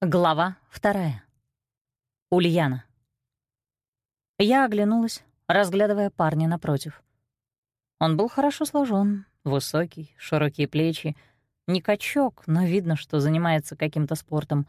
Глава вторая. Ульяна. Я оглянулась, разглядывая парня напротив. Он был хорошо сложен, высокий, широкие плечи, не качок, но видно, что занимается каким-то спортом.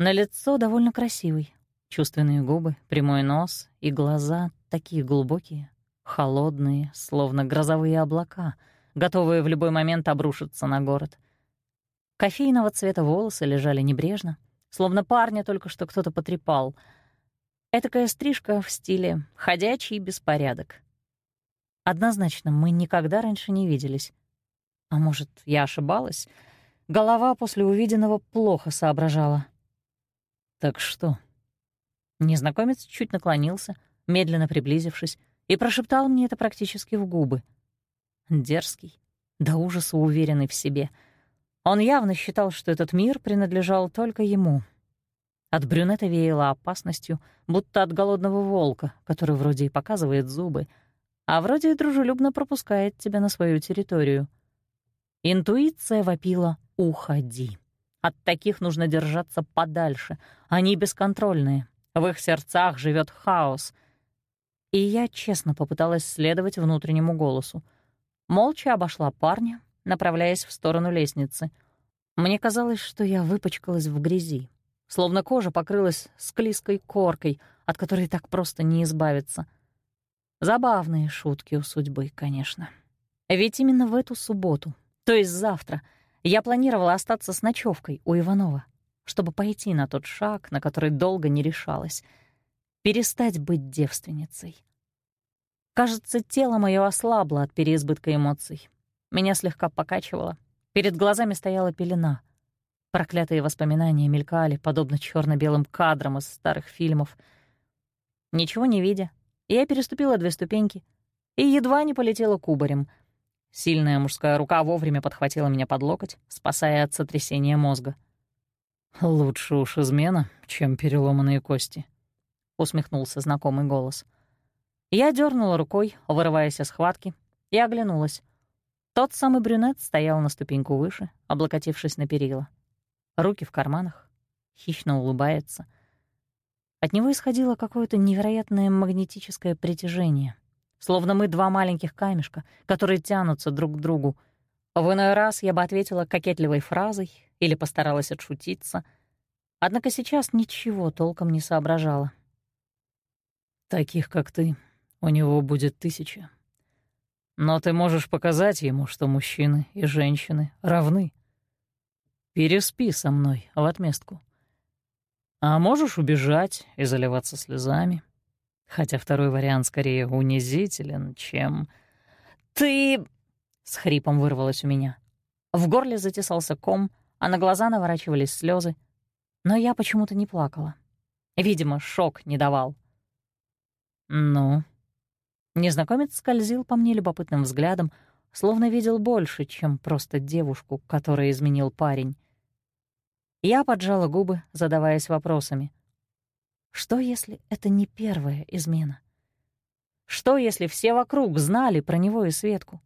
На лицо довольно красивый, чувственные губы, прямой нос и глаза такие глубокие, холодные, словно грозовые облака, готовые в любой момент обрушиться на город — Кофейного цвета волосы лежали небрежно, словно парня только что кто-то потрепал. Этакая стрижка в стиле «ходячий беспорядок». Однозначно, мы никогда раньше не виделись. А может, я ошибалась? Голова после увиденного плохо соображала. «Так что?» Незнакомец чуть наклонился, медленно приблизившись, и прошептал мне это практически в губы. Дерзкий, до ужаса уверенный в себе — он явно считал, что этот мир принадлежал только ему. От брюнета веяло опасностью, будто от голодного волка, который вроде и показывает зубы, а вроде и дружелюбно пропускает тебя на свою территорию. Интуиция вопила «Уходи». От таких нужно держаться подальше. Они бесконтрольные. В их сердцах живет хаос. И я честно попыталась следовать внутреннему голосу. Молча обошла парня, направляясь в сторону лестницы. Мне казалось, что я выпачкалась в грязи, словно кожа покрылась склизкой коркой, от которой так просто не избавиться. Забавные шутки у судьбы, конечно. Ведь именно в эту субботу, то есть завтра, я планировала остаться с ночевкой у Иванова, чтобы пойти на тот шаг, на который долго не решалась, перестать быть девственницей. Кажется, тело мое ослабло от переизбытка эмоций, меня слегка покачивало. Перед глазами стояла пелена. Проклятые воспоминания мелькали, подобно черно белым кадрам из старых фильмов. Ничего не видя, я переступила две ступеньки и едва не полетела кубарем. Сильная мужская рука вовремя подхватила меня под локоть, спасая от сотрясения мозга. «Лучше уж измена, чем переломанные кости», — усмехнулся знакомый голос. Я дернула рукой, вырываясь из схватки, и оглянулась. Тот самый брюнет стоял на ступеньку выше, облокотившись на перила. Руки в карманах, хищно улыбается. От него исходило какое-то невероятное магнетическое притяжение, словно мы два маленьких камешка, которые тянутся друг к другу. В иной раз я бы ответила кокетливой фразой или постаралась отшутиться, однако сейчас ничего толком не соображала. «Таких, как ты, у него будет тысяча», но ты можешь показать ему, что мужчины и женщины равны. Переспи со мной в отместку. А можешь убежать и заливаться слезами. Хотя второй вариант скорее унизителен, чем... «Ты...» — с хрипом вырвалось у меня. В горле затесался ком, а на глаза наворачивались слезы. Но я почему-то не плакала. Видимо, шок не давал. «Ну, Незнакомец скользил по мне любопытным взглядом, словно видел больше, чем просто девушку, которой изменил парень. Я поджала губы, задаваясь вопросами. Что, если это не первая измена? Что, если все вокруг знали про него и Светку?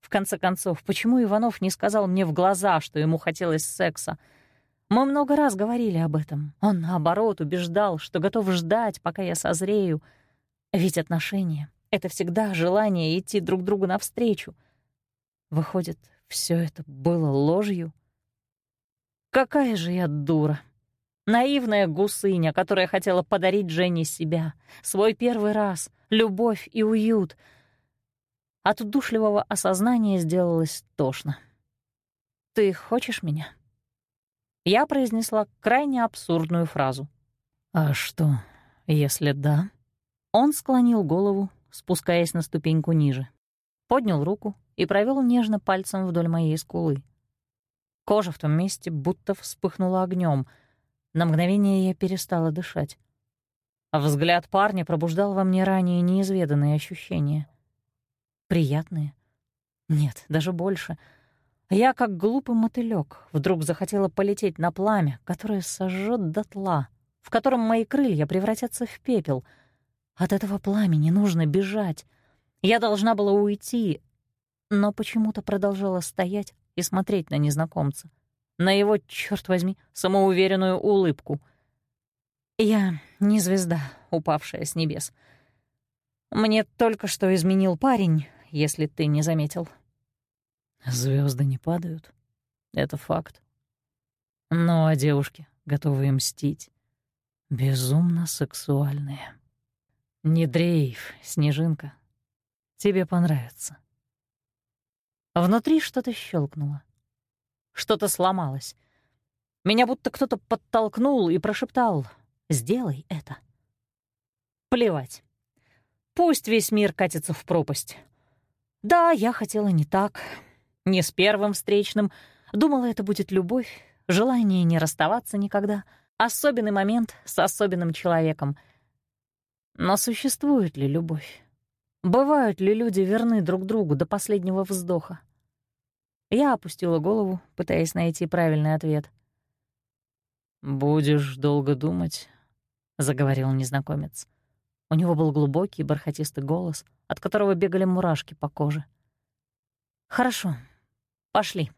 В конце концов, почему Иванов не сказал мне в глаза, что ему хотелось секса? Мы много раз говорили об этом. Он, наоборот, убеждал, что готов ждать, пока я созрею. Ведь отношения это всегда желание идти друг другу навстречу. Выходит, все это было ложью? Какая же я дура! Наивная гусыня, которая хотела подарить Жене себя, свой первый раз, любовь и уют. От удушливого осознания сделалось тошно. «Ты хочешь меня?» Я произнесла крайне абсурдную фразу. «А что, если да?» Он склонил голову, спускаясь на ступеньку ниже. Поднял руку и провел нежно пальцем вдоль моей скулы. Кожа в том месте будто вспыхнула огнем. На мгновение я перестала дышать. А взгляд парня пробуждал во мне ранее неизведанные ощущения. Приятные? Нет, даже больше. Я, как глупый мотылёк, вдруг захотела полететь на пламя, которое сожжет дотла, в котором мои крылья превратятся в пепел — от этого пламени нужно бежать. Я должна была уйти, но почему-то продолжала стоять и смотреть на незнакомца. на его, черт возьми, самоуверенную улыбку. «Я не звезда, упавшая с небес. Мне только что изменил парень, если ты не заметил». Звезды не падают. Это факт. Ну, а девушки, готовые мстить, безумно сексуальные. Не дрейф, Снежинка. Тебе понравится. Внутри что-то щелкнуло. Что-то сломалось. Меня будто кто-то подтолкнул и прошептал «Сделай это». Плевать. Пусть весь мир катится в пропасть. Да, я хотела не так. Не с первым встречным. Думала, это будет любовь, желание не расставаться никогда. Особенный момент с особенным человеком — но существует ли любовь? Бывают ли люди верны друг другу до последнего вздоха? Я опустила голову, пытаясь найти правильный ответ. «Будешь долго думать», — заговорил незнакомец. У него был глубокий бархатистый голос, от которого бегали мурашки по коже. «Хорошо, пошли».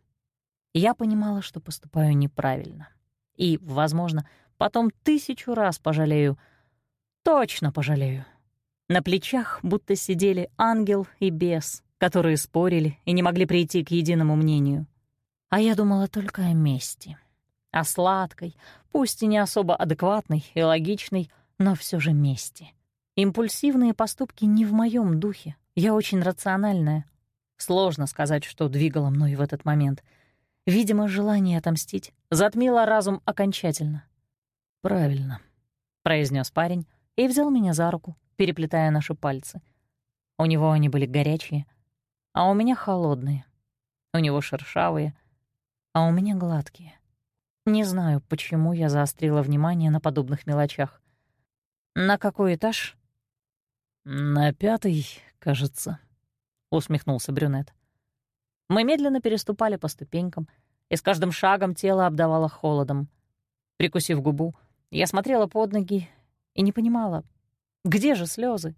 Я понимала, что поступаю неправильно. И, возможно, потом тысячу раз пожалею — Точно пожалею. На плечах будто сидели ангел и бес, которые спорили и не могли прийти к единому мнению. А я думала только о мести. О сладкой, пусть и не особо адекватной и логичной, но все же мести. Импульсивные поступки не в моем духе. Я очень рациональная. Сложно сказать, что двигало мной в этот момент. Видимо, желание отомстить затмило разум окончательно. «Правильно», — произнес парень, и взял меня за руку, переплетая наши пальцы. У него они были горячие, а у меня холодные. У него шершавые, а у меня гладкие. Не знаю, почему я заострила внимание на подобных мелочах. «На какой этаж?» «На пятый, кажется», — усмехнулся брюнет. Мы медленно переступали по ступенькам, и с каждым шагом тело обдавало холодом. Прикусив губу, я смотрела под ноги и не понимала, где же слезы?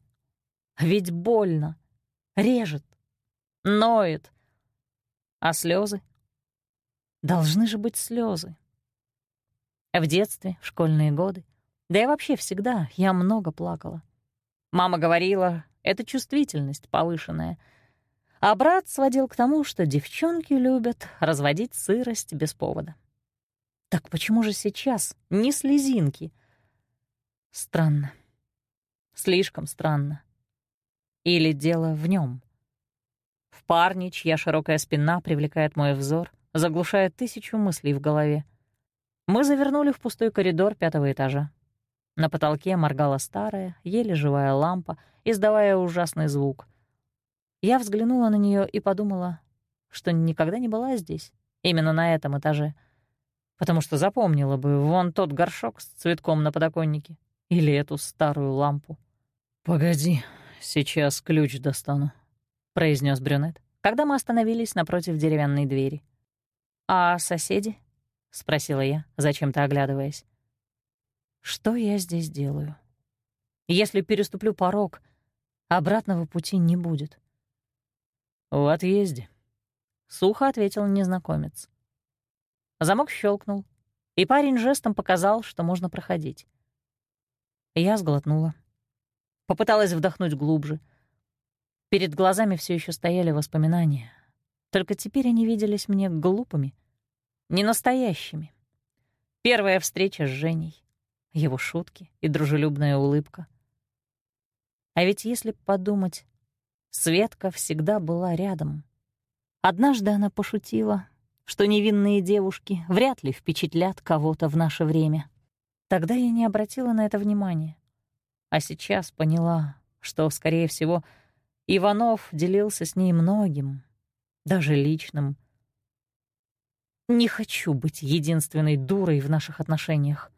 Ведь больно, режет, ноет. А слезы? Должны же быть слезы. В детстве, в школьные годы, да и вообще всегда, я много плакала. Мама говорила, это чувствительность повышенная. А брат сводил к тому, что девчонки любят разводить сырость без повода. Так почему же сейчас ни слезинки? Странно. Слишком странно. Или дело в нем. В парне, чья широкая спина привлекает мой взор, заглушая тысячу мыслей в голове. Мы завернули в пустой коридор пятого этажа. На потолке моргала старая, еле живая лампа, издавая ужасный звук. Я взглянула на нее и подумала, что никогда не была здесь, именно на этом этаже, потому что запомнила бы вон тот горшок с цветком на подоконнике, или эту старую лампу. «Погоди, сейчас ключ достану», — произнес брюнет, когда мы остановились напротив деревянной двери. «А соседи?» — спросила я, зачем-то оглядываясь. «Что я здесь делаю? Если переступлю порог, обратного пути не будет». «В отъезде», — сухо ответил незнакомец. Замок щелкнул, и парень жестом показал, что можно проходить. Я сглотнула. Попыталась вдохнуть глубже. Перед глазами все еще стояли воспоминания. Только теперь они виделись мне глупыми, ненастоящими. Первая встреча с Женей, его шутки и дружелюбная улыбка. А ведь если подумать, Светка всегда была рядом. Однажды она пошутила, что невинные девушки вряд ли впечатлят кого-то в наше время. Тогда я не обратила на это внимания. А сейчас поняла, что, скорее всего, Иванов делился с ней многим, даже личным. Не хочу быть единственной дурой в наших отношениях.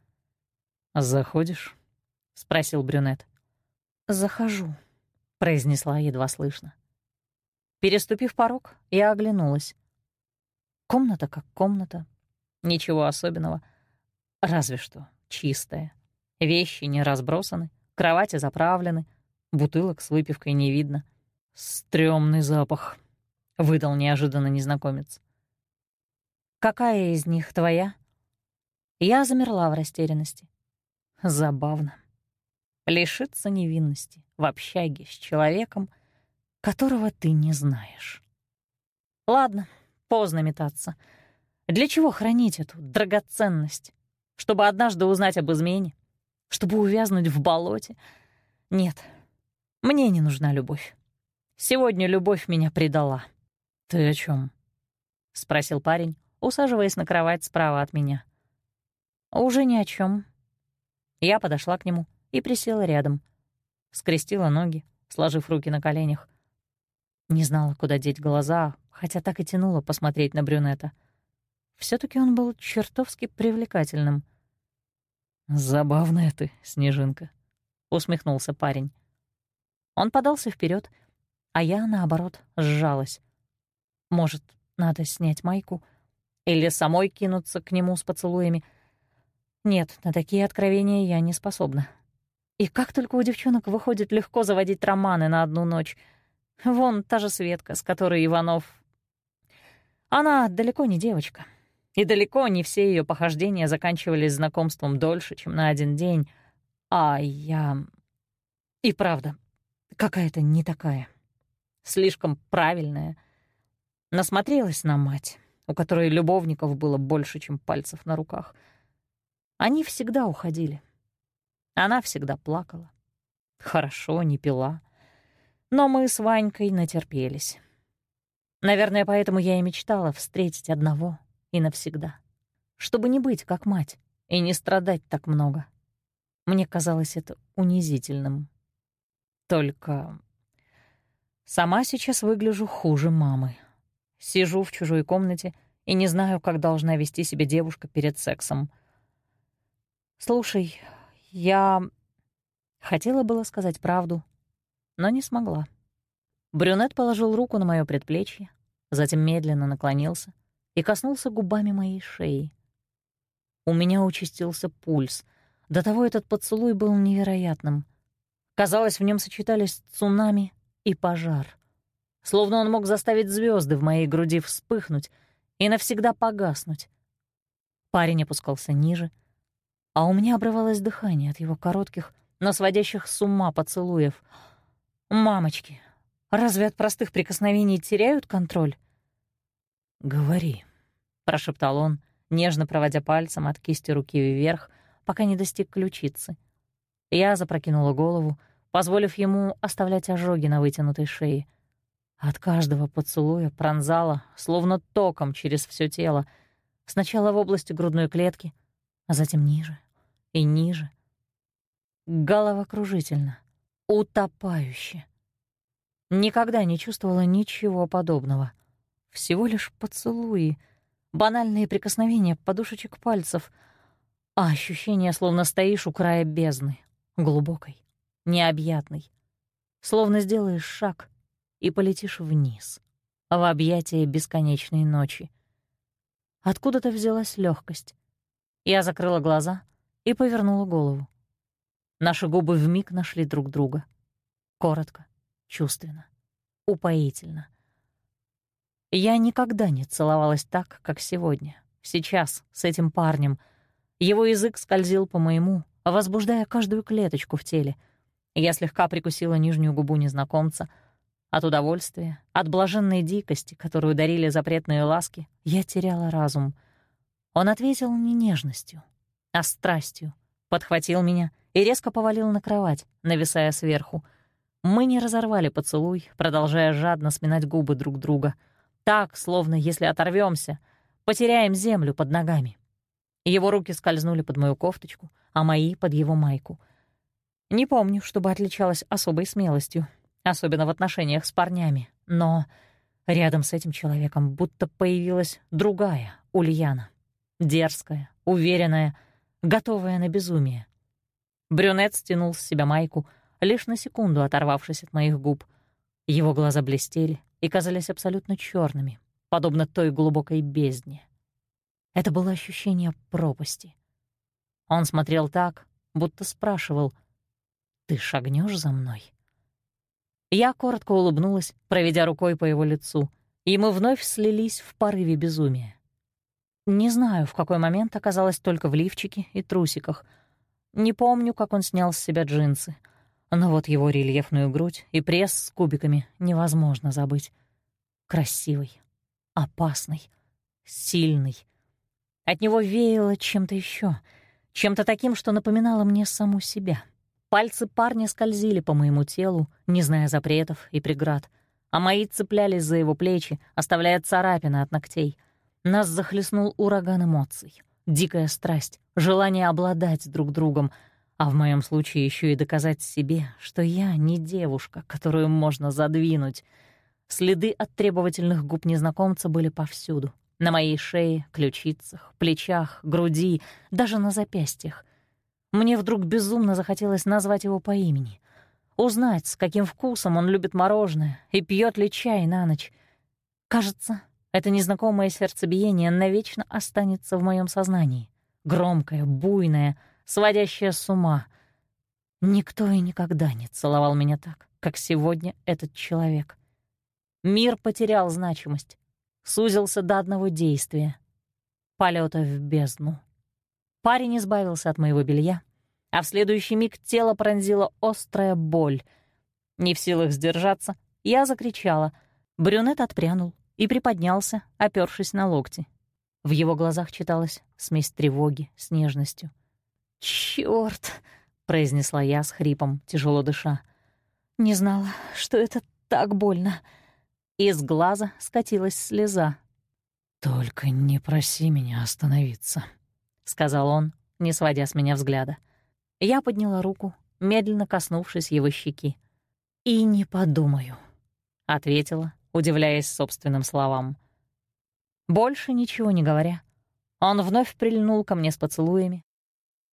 «Заходишь?» — спросил брюнет. «Захожу», — произнесла едва слышно. Переступив порог, я оглянулась. Комната как комната. Ничего особенного. Разве что чистая. Вещи не разбросаны, кровати заправлены, бутылок с выпивкой не видно. Стрёмный запах, — выдал неожиданно незнакомец. «Какая из них твоя?» Я замерла в растерянности. Забавно. Лишиться невинности в общаге с человеком, которого ты не знаешь. Ладно, поздно метаться. Для чего хранить эту драгоценность? Чтобы однажды узнать об измене? Чтобы увязнуть в болоте? Нет, мне не нужна любовь. Сегодня любовь меня предала. «Ты о чем? спросил парень, усаживаясь на кровать справа от меня. «Уже ни о чем. Я подошла к нему и присела рядом. Скрестила ноги, сложив руки на коленях. Не знала, куда деть глаза, хотя так и тянула посмотреть на брюнета. все таки он был чертовски привлекательным. «Забавная ты, Снежинка», — усмехнулся парень. Он подался вперед, а я, наоборот, сжалась. Может, надо снять майку или самой кинуться к нему с поцелуями. Нет, на такие откровения я не способна. И как только у девчонок выходит легко заводить романы на одну ночь. Вон та же Светка, с которой Иванов... Она далеко не девочка. И далеко не все ее похождения заканчивались знакомством дольше, чем на один день. А я... И правда, какая-то не такая. Слишком правильная. Насмотрелась на мать, у которой любовников было больше, чем пальцев на руках. Они всегда уходили. Она всегда плакала. Хорошо, не пила. Но мы с Ванькой натерпелись. Наверное, поэтому я и мечтала встретить одного и навсегда. Чтобы не быть как мать и не страдать так много. Мне казалось это унизительным. Только сама сейчас выгляжу хуже мамы. Сижу в чужой комнате и не знаю, как должна вести себя девушка перед сексом. «Слушай, я хотела было сказать правду, но не смогла. Брюнет положил руку на моё предплечье, затем медленно наклонился и коснулся губами моей шеи. У меня участился пульс. До того этот поцелуй был невероятным. Казалось, в нем сочетались цунами и пожар. Словно он мог заставить звезды в моей груди вспыхнуть и навсегда погаснуть. Парень опускался ниже — а у меня обрывалось дыхание от его коротких, но сводящих с ума поцелуев. «Мамочки, разве от простых прикосновений теряют контроль?» «Говори», — прошептал он, нежно проводя пальцем от кисти руки вверх, пока не достиг ключицы. Я запрокинула голову, позволив ему оставлять ожоги на вытянутой шее. От каждого поцелуя пронзала, словно током через все тело, сначала в области грудной клетки, а затем ниже и ниже. Головокружительно, утопающе. Никогда не чувствовала ничего подобного. Всего лишь поцелуи, банальные прикосновения подушечек пальцев, а ощущение, словно стоишь у края бездны, глубокой, необъятной. Словно сделаешь шаг и полетишь вниз, в объятия бесконечной ночи. Откуда-то взялась легкость, я закрыла глаза и повернула голову. Наши губы вмиг нашли друг друга. Коротко, чувственно, упоительно. Я никогда не целовалась так, как сегодня, сейчас, с этим парнем. Его язык скользил по моему, возбуждая каждую клеточку в теле. Я слегка прикусила нижнюю губу незнакомца. От удовольствия, от блаженной дикости, которую дарили запретные ласки, я теряла разум — он ответил не нежностью, а страстью, подхватил меня и резко повалил на кровать, нависая сверху. Мы не разорвали поцелуй, продолжая жадно сминать губы друг друга. Так, словно если оторвемся, потеряем землю под ногами. Его руки скользнули под мою кофточку, а мои — под его майку. Не помню, чтобы отличалась особой смелостью, особенно в отношениях с парнями, но рядом с этим человеком будто появилась другая Ульяна. Дерзкая, уверенная, готовая на безумие. Брюнет стянул с себя майку, лишь на секунду оторвавшись от моих губ. Его глаза блестели и казались абсолютно черными, подобно той глубокой бездне. Это было ощущение пропасти. Он смотрел так, будто спрашивал, «Ты шагнешь за мной?» Я коротко улыбнулась, проведя рукой по его лицу, и мы вновь слились в порыве безумия. Не знаю, в какой момент оказалась только в лифчике и трусиках. Не помню, как он снял с себя джинсы. Но вот его рельефную грудь и пресс с кубиками невозможно забыть. Красивый, опасный, сильный. От него веяло чем-то еще, чем-то таким, что напоминало мне саму себя. Пальцы парня скользили по моему телу, не зная запретов и преград, а мои цеплялись за его плечи, оставляя царапины от ногтей. Нас захлестнул ураган эмоций, дикая страсть, желание обладать друг другом, а в моем случае еще и доказать себе, что я не девушка, которую можно задвинуть. Следы от требовательных губ незнакомца были повсюду. На моей шее, ключицах, плечах, груди, даже на запястьях. Мне вдруг безумно захотелось назвать его по имени. Узнать, с каким вкусом он любит мороженое и пьет ли чай на ночь. Кажется, это незнакомое сердцебиение навечно останется в моем сознании. Громкое, буйное, сводящее с ума. Никто и никогда не целовал меня так, как сегодня этот человек. Мир потерял значимость сузился до одного действия — полета в бездну. Парень избавился от моего белья, а в следующий миг тело пронзила острая боль. Не в силах сдержаться, я закричала. Брюнет отпрянул и приподнялся, опёршись на локти. В его глазах читалась смесь тревоги с нежностью. «Чёрт!» — произнесла я с хрипом, тяжело дыша. «Не знала, что это так больно». Из глаза скатилась слеза. «Только не проси меня остановиться», — сказал он, не сводя с меня взгляда. Я подняла руку, медленно коснувшись его щеки. «И не подумаю», — ответила, удивляясь собственным словам. Больше ничего не говоря, он вновь прильнул ко мне с поцелуями,